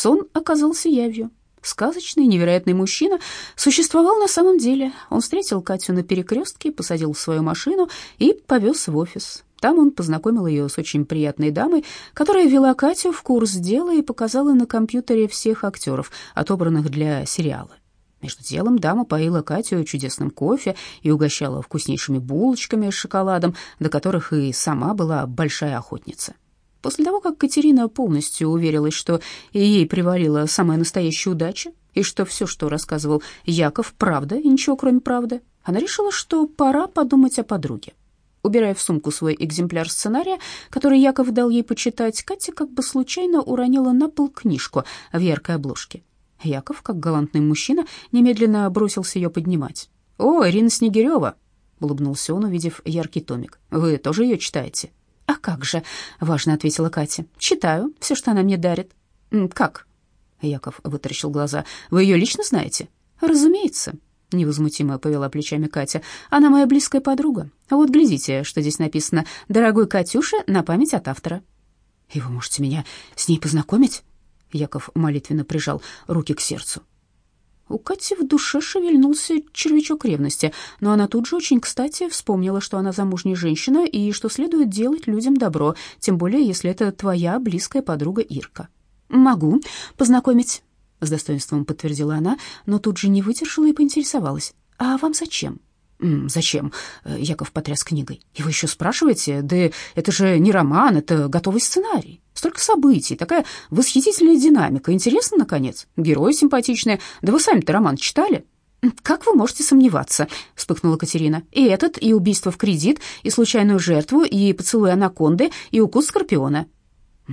сон оказался явью. Сказочный, невероятный мужчина существовал на самом деле. Он встретил Катю на перекрестке, посадил в свою машину и повез в офис. Там он познакомил ее с очень приятной дамой, которая вела Катю в курс дела и показала на компьютере всех актеров, отобранных для сериала. Между делом дама поила Катю чудесным кофе и угощала вкуснейшими булочками с шоколадом, до которых и сама была большая охотница. После того, как Катерина полностью уверилась, что ей привалила самая настоящая удача, и что все, что рассказывал Яков, правда и ничего кроме правды, она решила, что пора подумать о подруге. Убирая в сумку свой экземпляр сценария, который Яков дал ей почитать, Катя как бы случайно уронила на пол книжку в яркой обложке. Яков, как галантный мужчина, немедленно бросился ее поднимать. «О, Ирина Снегирева!» — улыбнулся он, увидев яркий томик. «Вы тоже ее читаете?» «А как же?» — важно ответила Катя. «Читаю все, что она мне дарит». «Как?» — Яков вытаращил глаза. «Вы ее лично знаете?» «Разумеется», — невозмутимо повела плечами Катя. «Она моя близкая подруга. Вот глядите, что здесь написано. Дорогой Катюша, на память от автора». «И вы можете меня с ней познакомить?» Яков молитвенно прижал руки к сердцу. У Кати в душе шевельнулся червячок ревности, но она тут же очень кстати вспомнила, что она замужняя женщина и что следует делать людям добро, тем более если это твоя близкая подруга Ирка. «Могу познакомить», — с достоинством подтвердила она, но тут же не выдержала и поинтересовалась. «А вам зачем?» «Зачем?» — Яков потряс книгой. «И вы еще спрашиваете? Да это же не роман, это готовый сценарий. Столько событий, такая восхитительная динамика. Интересно, наконец? Герои симпатичные. Да вы сами-то роман читали?» «Как вы можете сомневаться?» — вспыхнула Катерина. «И этот, и убийство в кредит, и случайную жертву, и поцелуй анаконды, и укус скорпиона».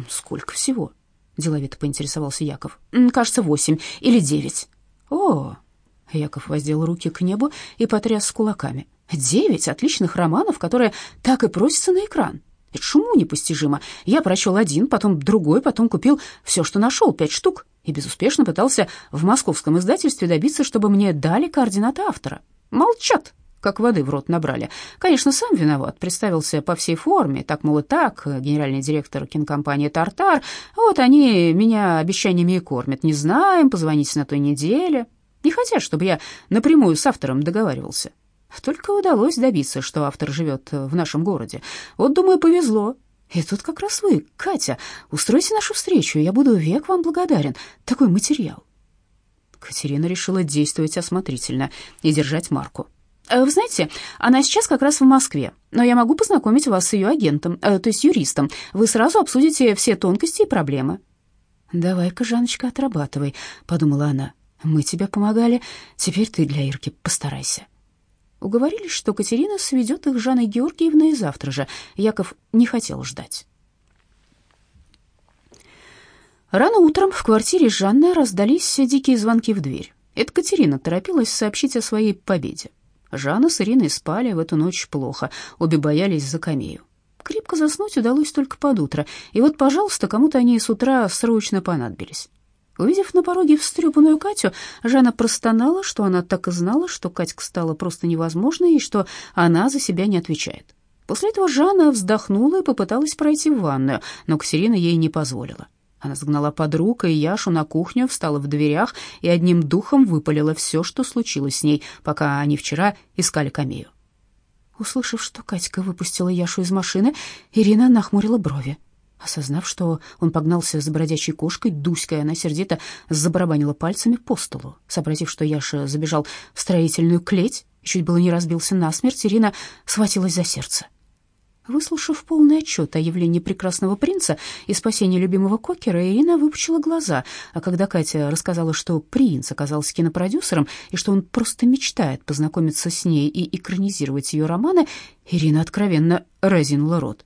«Сколько всего?» — деловито поинтересовался Яков. «Кажется, восемь или девять». «О, Яков воздел руки к небу и потряс кулаками. «Девять отличных романов, которые так и просятся на экран. Это шуму непостижимо. Я прочел один, потом другой, потом купил все, что нашел, пять штук, и безуспешно пытался в московском издательстве добиться, чтобы мне дали координаты автора. Молчат, как воды в рот набрали. Конечно, сам виноват, представился по всей форме, так, мол, и так, генеральный директор кинокомпании «Тартар». Вот они меня обещаниями и кормят. Не знаем, позвоните на той неделе. Не хотят, чтобы я напрямую с автором договаривался. Только удалось добиться, что автор живет в нашем городе. Вот, думаю, повезло. И тут как раз вы, Катя, устройте нашу встречу, я буду век вам благодарен. Такой материал. Катерина решила действовать осмотрительно и держать марку. «Э, «Вы знаете, она сейчас как раз в Москве, но я могу познакомить вас с ее агентом, э, то есть юристом. Вы сразу обсудите все тонкости и проблемы». «Давай-ка, Жанночка, отрабатывай», — подумала она. Мы тебе помогали, теперь ты для Ирки постарайся. Уговорились, что Катерина сведет их с Жанной Георгиевной завтра же. Яков не хотел ждать. Рано утром в квартире Жанны раздались дикие звонки в дверь. Это Катерина торопилась сообщить о своей победе. Жанна с Ириной спали в эту ночь плохо, обе боялись за камею. Крепко заснуть удалось только под утро, и вот, пожалуйста, кому-то они с утра срочно понадобились. Увидев на пороге встрепанную Катю, Жанна простонала, что она так и знала, что Катька стала просто невозможной и что она за себя не отвечает. После этого Жанна вздохнула и попыталась пройти в ванную, но Катерина ей не позволила. Она сгнала подруг и Яшу на кухню, встала в дверях и одним духом выпалила все, что случилось с ней, пока они вчера искали камею. Услышав, что Катька выпустила Яшу из машины, Ирина нахмурила брови. Осознав, что он погнался за бродячей кошкой, Дуська, она сердито забарабанила пальцами по столу. Сообразив, что Яша забежал в строительную клеть чуть было не разбился насмерть, Ирина схватилась за сердце. Выслушав полный отчет о явлении прекрасного принца и спасении любимого кокера, Ирина выпучила глаза, а когда Катя рассказала, что принц оказался кинопродюсером и что он просто мечтает познакомиться с ней и экранизировать ее романы, Ирина откровенно разинула рот.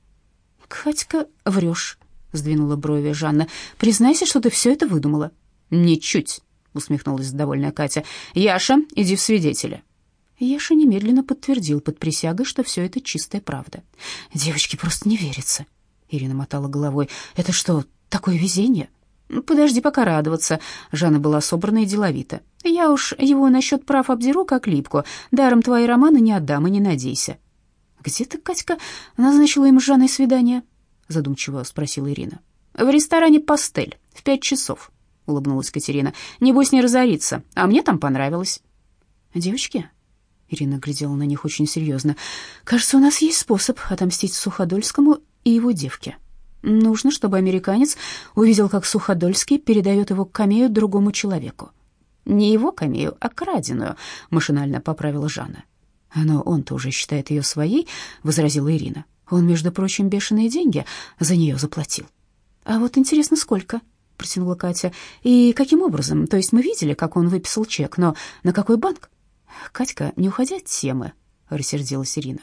«Катька, врешь», — сдвинула брови Жанна. «Признайся, что ты все это выдумала». «Ничуть», — усмехнулась довольная Катя. «Яша, иди в свидетели». Яша немедленно подтвердил под присягой, что все это чистая правда. «Девочке просто не верится», — Ирина мотала головой. «Это что, такое везение?» «Подожди пока радоваться», — Жанна была собрана и деловита. «Я уж его насчет прав обдеру, как липку. Даром твои романы не отдам и не надейся». «Где ты, Катька, назначила им с Жанной свидание?» задумчиво спросила Ирина. «В ресторане «Пастель» в пять часов», — улыбнулась Катерина. «Небось, не разорится, а мне там понравилось». «Девочки?» Ирина глядела на них очень серьезно. «Кажется, у нас есть способ отомстить Суходольскому и его девке. Нужно, чтобы американец увидел, как Суходольский передает его камею другому человеку. Не его камею, а краденую», — машинально поправила Жанна. «Но он-то уже считает ее своей», — возразила Ирина. «Он, между прочим, бешеные деньги за нее заплатил». «А вот интересно, сколько?» — протянула Катя. «И каким образом? То есть мы видели, как он выписал чек, но на какой банк?» «Катька, не уходя от темы», — рассердилась Ирина.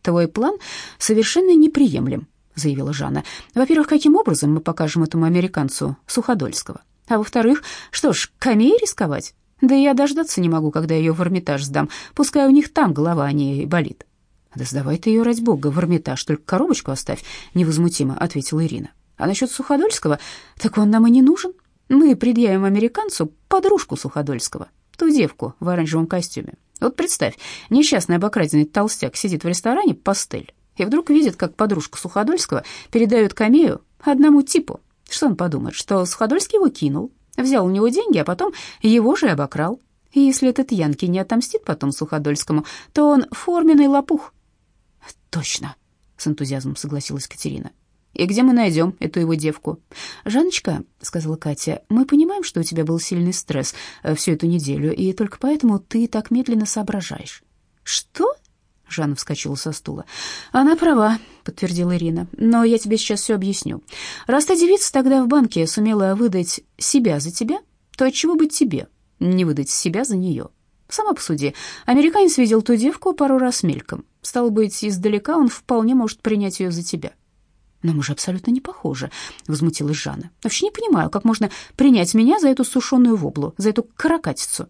«Твой план совершенно неприемлем», — заявила Жанна. «Во-первых, каким образом мы покажем этому американцу Суходольского? А во-вторых, что ж, камей рисковать? Да я дождаться не могу, когда ее в Эрмитаж сдам. Пускай у них там голова не болит». «Да сдавай ты ее, ради бога, в Эрмитаж, только коробочку оставь», — невозмутимо ответила Ирина. «А насчет Суходольского, так он нам и не нужен. Мы предъявим американцу подружку Суходольского, ту девку в оранжевом костюме. Вот представь, несчастный обокраденный толстяк сидит в ресторане «Пастель» и вдруг видит, как подружка Суходольского передает камею одному типу. Что он подумает, что Суходольский его кинул, взял у него деньги, а потом его же обокрал. И если этот Янки не отомстит потом Суходольскому, то он форменный лопух. «Точно», — с энтузиазмом согласилась Катерина. И где мы найдем эту его девку? Жанночка, сказала Катя, мы понимаем, что у тебя был сильный стресс э, всю эту неделю, и только поэтому ты так медленно соображаешь. Что? Жанна вскочила со стула. «Она права», — подтвердила Ирина. «Но я тебе сейчас все объясню. Раз та девица тогда в банке сумела выдать себя за тебя, то отчего быть тебе не выдать себя за нее? Сама посуди. Американец видел ту девку пару раз мельком. Стало быть, издалека он вполне может принять ее за тебя. «Но мы же абсолютно не похожи», — возмутилась Жанна. «Вообще не понимаю, как можно принять меня за эту сушеную воблу, за эту каракатицу».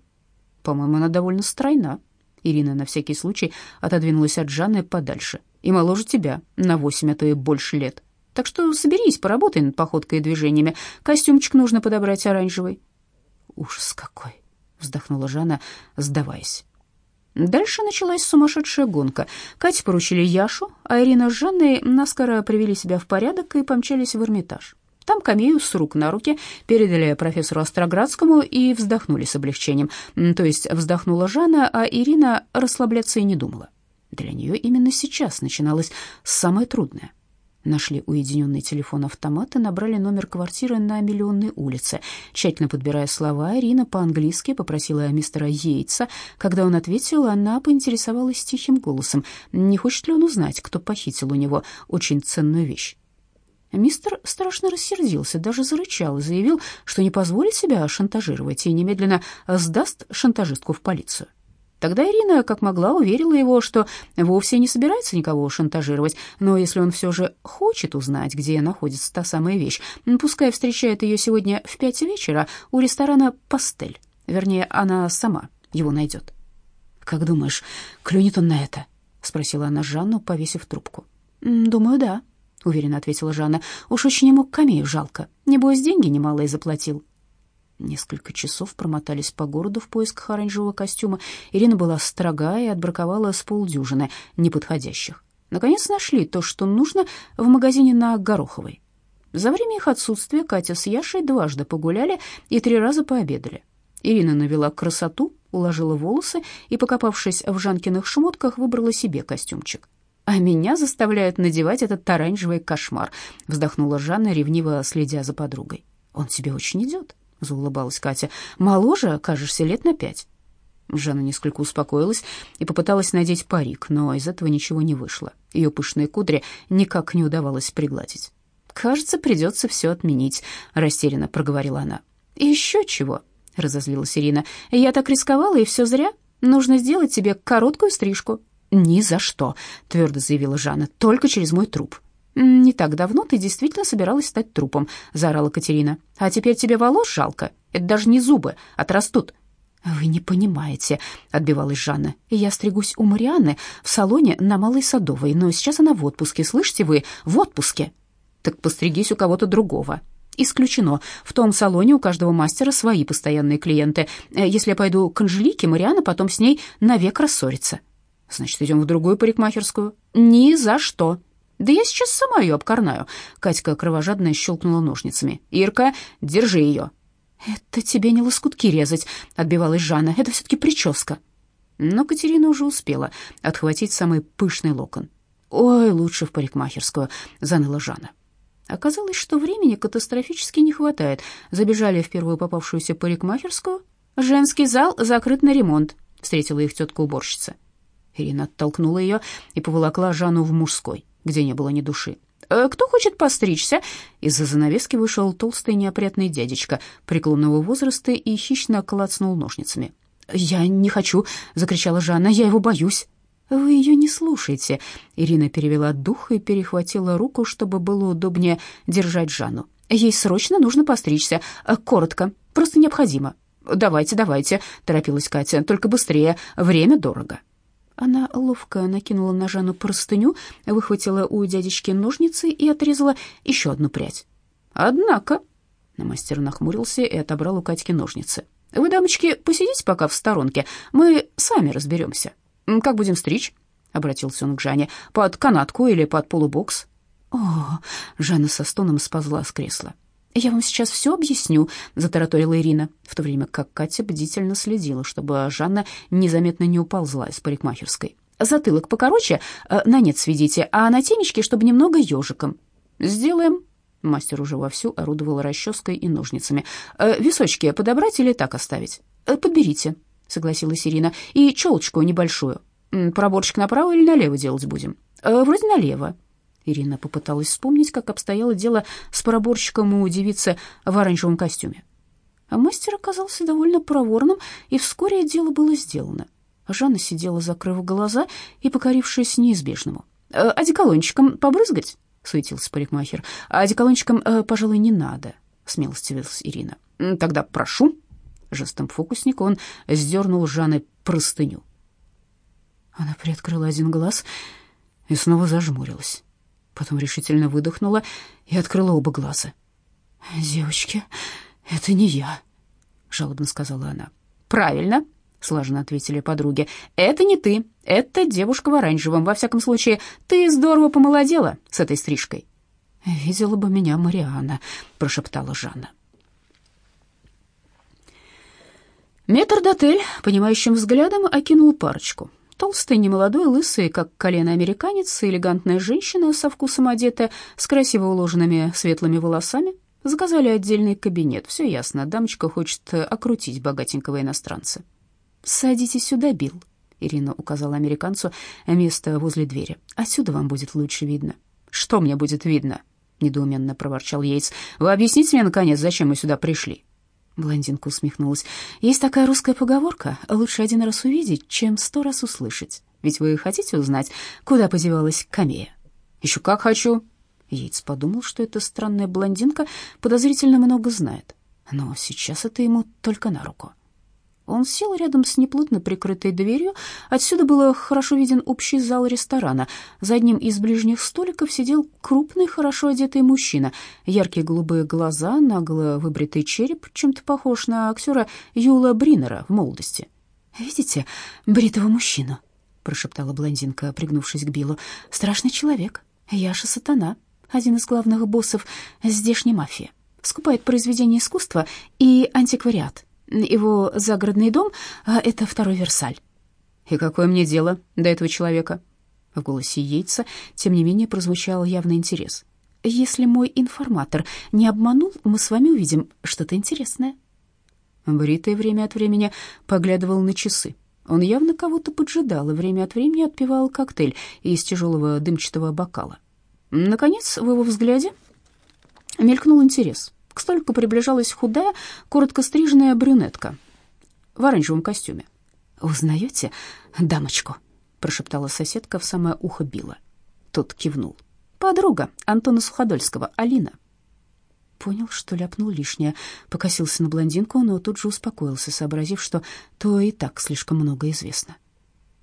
«По-моему, она довольно стройна». Ирина на всякий случай отодвинулась от Жанны подальше. «И моложе тебя, на восемь, а то и больше лет. Так что соберись, поработай над походкой и движениями. Костюмчик нужно подобрать оранжевый». «Ужас какой!» — вздохнула Жанна, сдаваясь. Дальше началась сумасшедшая гонка. Кате поручили Яшу, а Ирина с Жанной наскоро привели себя в порядок и помчались в Эрмитаж. Там камею с рук на руки передали профессору Остроградскому и вздохнули с облегчением. То есть вздохнула Жанна, а Ирина расслабляться и не думала. Для нее именно сейчас начиналось самое трудное — Нашли уединенный телефон-автомат и набрали номер квартиры на Миллионной улице. Тщательно подбирая слова, Ирина по-английски попросила мистера Йейтса. Когда он ответил, она поинтересовалась тихим голосом, не хочет ли он узнать, кто похитил у него очень ценную вещь. Мистер страшно рассердился, даже зарычал и заявил, что не позволит себя шантажировать и немедленно сдаст шантажистку в полицию. Тогда Ирина, как могла, уверила его, что вовсе не собирается никого шантажировать, но если он все же хочет узнать, где находится та самая вещь, пускай встречает ее сегодня в пять вечера у ресторана «Пастель». Вернее, она сама его найдет. «Как думаешь, клюнет он на это?» — спросила она Жанну, повесив трубку. «Думаю, да», — уверенно ответила Жанна. «Уж очень ему камею жалко. Небось, деньги немалые заплатил». Несколько часов промотались по городу в поисках оранжевого костюма. Ирина была строга и отбраковала с полдюжины неподходящих. Наконец нашли то, что нужно, в магазине на Гороховой. За время их отсутствия Катя с Яшей дважды погуляли и три раза пообедали. Ирина навела красоту, уложила волосы и, покопавшись в Жанкиных шмотках, выбрала себе костюмчик. «А меня заставляют надевать этот оранжевый кошмар», — вздохнула Жанна, ревниво следя за подругой. «Он тебе очень идет», заулыбалась Катя. Моложе кажешься лет на пять. Жанна несколько успокоилась и попыталась надеть парик, но из этого ничего не вышло. Ее пышные кудри никак не удавалось пригладить. «Кажется, придется все отменить», — растерянно проговорила она. «И еще чего?» — разозлилась Ирина. «Я так рисковала, и все зря. Нужно сделать тебе короткую стрижку». «Ни за что», — твердо заявила Жанна, — «только через мой труп». «Не так давно ты действительно собиралась стать трупом», — заорала Катерина. «А теперь тебе волос жалко? Это даже не зубы, отрастут». «Вы не понимаете», — отбивалась Жанна. «Я стригусь у Марианны в салоне на Малой Садовой, но сейчас она в отпуске, слышите вы? В отпуске». «Так постригись у кого-то другого». «Исключено. В том салоне у каждого мастера свои постоянные клиенты. Э, если я пойду к Анжелике, Марианна потом с ней навек рассорится». «Значит, идем в другую парикмахерскую?» «Ни за что». «Да я сейчас сама ее обкорнаю», — Катька кровожадно щелкнула ножницами. «Ирка, держи ее». «Это тебе не лоскутки резать», — отбивалась Жанна. «Это все-таки прическа». Но Катерина уже успела отхватить самый пышный локон. «Ой, лучше в парикмахерскую», — заныла Жанна. Оказалось, что времени катастрофически не хватает. Забежали в первую попавшуюся парикмахерскую. «Женский зал закрыт на ремонт», — встретила их тетка-уборщица. Ирина оттолкнула ее и поволокла Жанну в мужской, где не было ни души. «Э, «Кто хочет постричься?» Из-за занавески вышел толстый неопрятный дядечка преклонного возраста и хищно клацнул ножницами. «Я не хочу!» — закричала Жанна. «Я его боюсь!» «Вы ее не слушайте!» Ирина перевела дух и перехватила руку, чтобы было удобнее держать Жанну. «Ей срочно нужно постричься. Э, коротко. Просто необходимо». «Давайте, давайте!» — торопилась Катя. «Только быстрее. Время дорого». Она ловко накинула на Жанну простыню, выхватила у дядечки ножницы и отрезала еще одну прядь. «Однако...» — мастер нахмурился и отобрал у Катьки ножницы. «Вы, дамочки, посидите пока в сторонке, мы сами разберемся. Как будем стричь?» — обратился он к Жанне. «Под канатку или под полубокс?» «О!» — Жанна со стоном сползла с кресла. «Я вам сейчас все объясню», — затараторила Ирина, в то время как Катя бдительно следила, чтобы Жанна незаметно не уползла из парикмахерской. «Затылок покороче, э, на нет сведите, а на темечке, чтобы немного ежиком». «Сделаем». Мастер уже вовсю орудовал расческой и ножницами. «Э, «Височки подобрать или так оставить?» «Э, «Подберите», — согласилась Ирина. «И челочку небольшую. Проборчик направо или налево делать будем?» «Вроде налево», Ирина попыталась вспомнить, как обстояло дело с проборщиком у девицы в оранжевом костюме. А мастер оказался довольно проворным, и вскоре дело было сделано. Жанна сидела, закрыв глаза и покорившись неизбежному. «Э, «Одеколончиком побрызгать?» — суетился парикмахер. «А одеколончиком, э, пожалуй, не надо», — смилостивилась Ирина. «Тогда прошу». Жестом фокусника он сдернул Жанны простыню. Она приоткрыла один глаз и снова зажмурилась потом решительно выдохнула и открыла оба глаза. «Девочки, это не я», — жалобно сказала она. «Правильно», — слаженно ответили подруги. «Это не ты, это девушка в оранжевом. Во всяком случае, ты здорово помолодела с этой стрижкой». «Видела бы меня Мариана», — прошептала Жанна. Метрдотель, понимающим взглядом, окинул парочку — Толстый, немолодой, лысый, как колено американец, элегантная женщина со вкусом одетая, с красиво уложенными светлыми волосами. Заказали отдельный кабинет. Все ясно, дамочка хочет окрутить богатенького иностранца. «Садитесь сюда, Билл», — Ирина указала американцу место возле двери. «Отсюда вам будет лучше видно». «Что мне будет видно?» — недоуменно проворчал Йейтс. «Вы объясните мне, наконец, зачем мы сюда пришли?» Блондинка усмехнулась. «Есть такая русская поговорка. Лучше один раз увидеть, чем сто раз услышать. Ведь вы хотите узнать, куда подевалась камея?» «Еще как хочу!» Яйц подумал, что эта странная блондинка подозрительно много знает. Но сейчас это ему только на руку. Он сел рядом с неплотно прикрытой дверью. Отсюда было хорошо виден общий зал ресторана. За одним из ближних столиков сидел крупный, хорошо одетый мужчина. Яркие голубые глаза, нагло выбритый череп, чем-то похож на актера Юла Бринера в молодости. «Видите бритого мужчину?» — прошептала блондинка, пригнувшись к Биллу. «Страшный человек. Яша Сатана, один из главных боссов здешней мафии. Скупает произведения искусства и антиквариат». Его загородный дом а — это второй Версаль. И какое мне дело до этого человека? В голосе Яйца, тем не менее, прозвучал явный интерес. Если мой информатор не обманул, мы с вами увидим что-то интересное. Бритый время от времени поглядывал на часы. Он явно кого-то поджидал и время от времени отпивал коктейль из тяжелого дымчатого бокала. Наконец, в его взгляде мелькнул интерес. К столику приближалась худая, коротко стриженная брюнетка в оранжевом костюме. «Узнаете дамочку?» — прошептала соседка в самое ухо Билла. Тот кивнул. «Подруга Антона Суходольского, Алина». Понял, что ляпнул лишнее, покосился на блондинку, но тут же успокоился, сообразив, что то и так слишком много известно.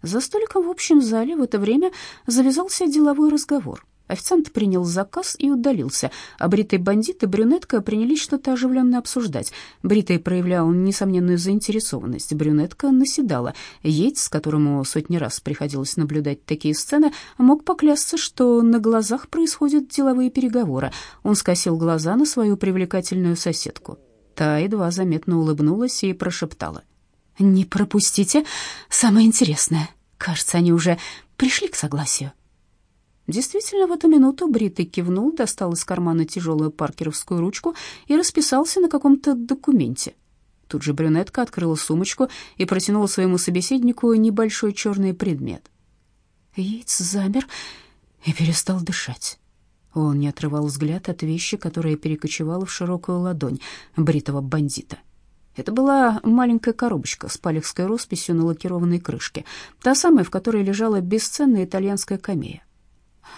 За столиком в общем зале в это время завязался деловой разговор. Официант принял заказ и удалился, а бритый бандит и брюнетка принялись что-то оживленно обсуждать. Бритый проявлял несомненную заинтересованность, брюнетка наседала. Яйц, которому сотни раз приходилось наблюдать такие сцены, мог поклясться, что на глазах происходят деловые переговоры. Он скосил глаза на свою привлекательную соседку. Та едва заметно улыбнулась и прошептала. «Не пропустите самое интересное. Кажется, они уже пришли к согласию». Действительно, в эту минуту Бритый кивнул, достал из кармана тяжелую паркеровскую ручку и расписался на каком-то документе. Тут же брюнетка открыла сумочку и протянула своему собеседнику небольшой черный предмет. Яйц замер и перестал дышать. Он не отрывал взгляд от вещи, которая перекочевала в широкую ладонь бритого бандита. Это была маленькая коробочка с палехской росписью на лакированной крышке, та самая, в которой лежала бесценная итальянская камея.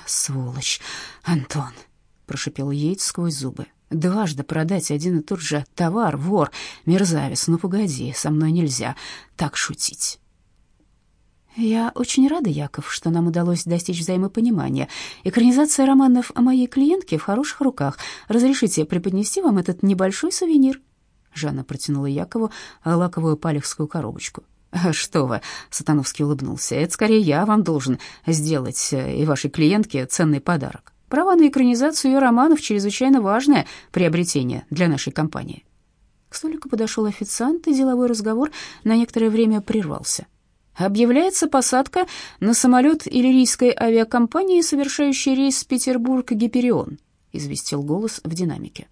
«Сволочь, Антон!» — прошипел Йейтс сквозь зубы. «Дважды продать один и тот же товар, вор, мерзавец, ну погоди, со мной нельзя так шутить». «Я очень рада, Яков, что нам удалось достичь взаимопонимания. Экранизация романов о моей клиентке в хороших руках. Разрешите преподнести вам этот небольшой сувенир?» Жанна протянула Якову лаковую палехскую коробочку. «Что вы?» — Сатановский улыбнулся. «Это скорее я вам должен сделать э, и вашей клиентке ценный подарок. Права на экранизацию ее романов — чрезвычайно важное приобретение для нашей компании». К столику подошел официант, и деловой разговор на некоторое время прервался. «Объявляется посадка на самолет иллирийской авиакомпании, совершающей рейс Петербург-Гиперион», — известил голос в динамике.